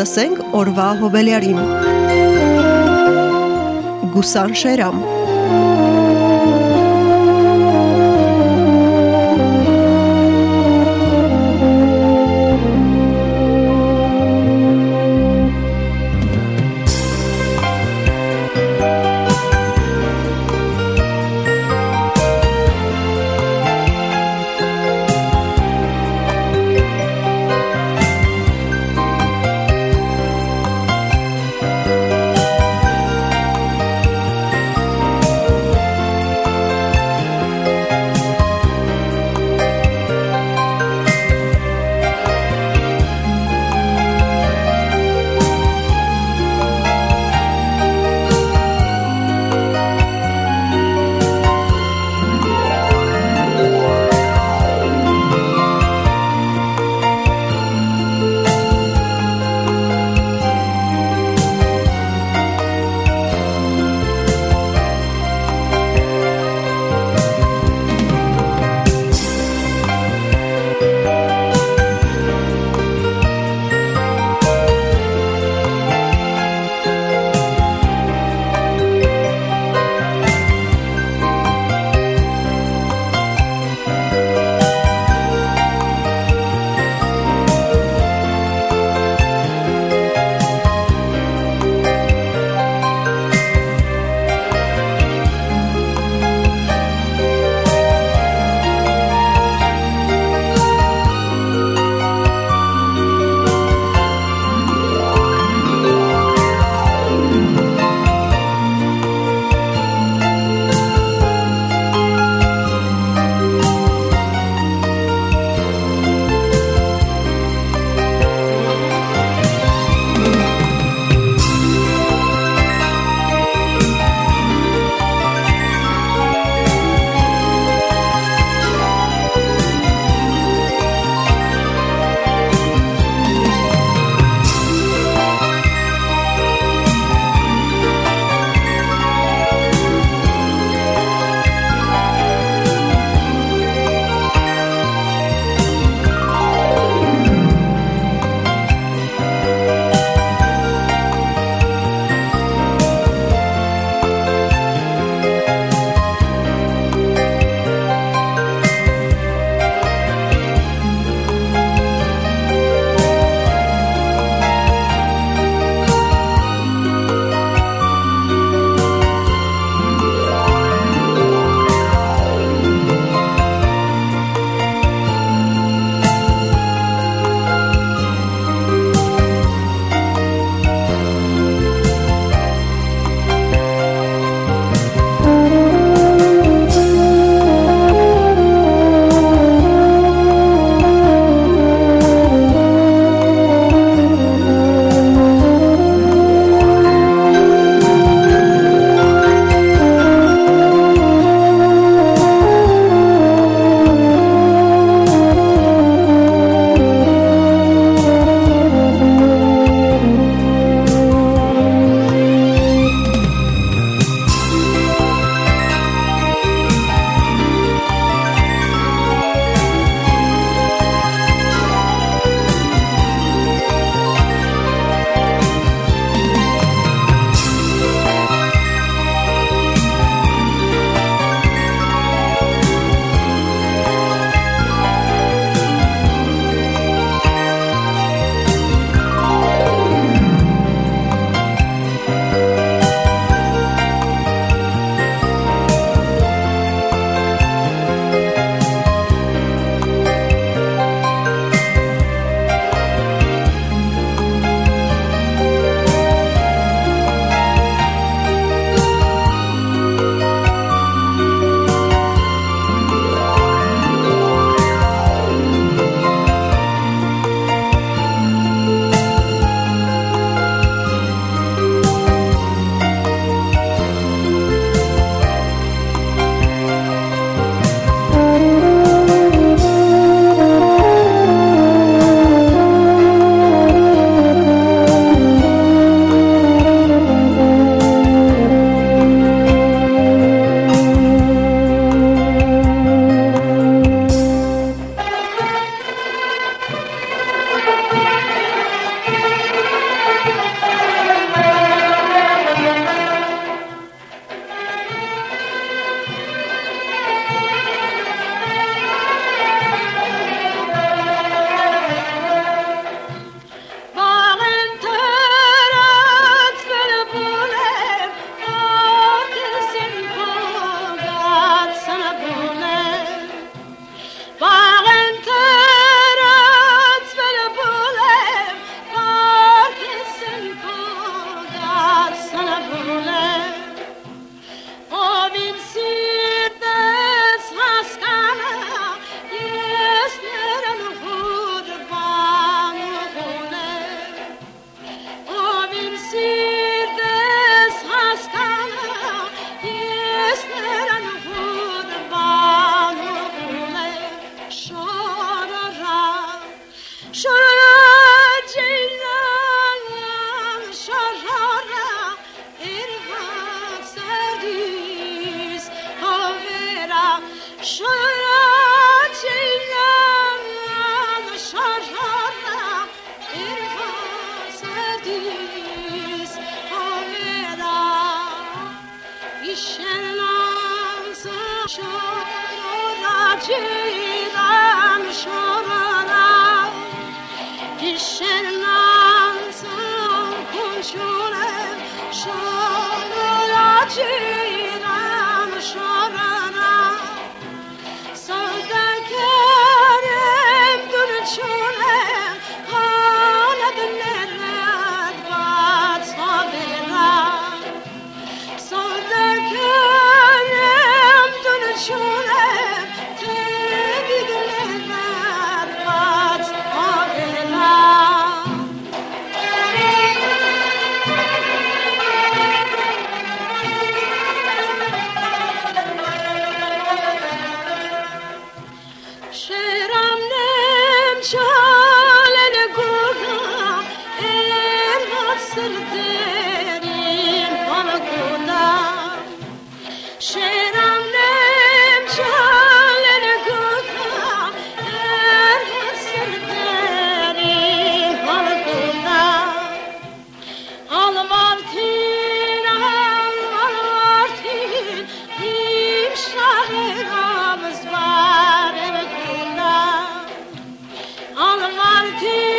Լսենք օրվա հոբելյարին։ Գուսան Շերամ 说 sunshine. on a mountain.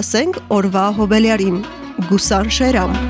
Լսենք օրվա հոբելյարին՝ Գուսան Շերամ։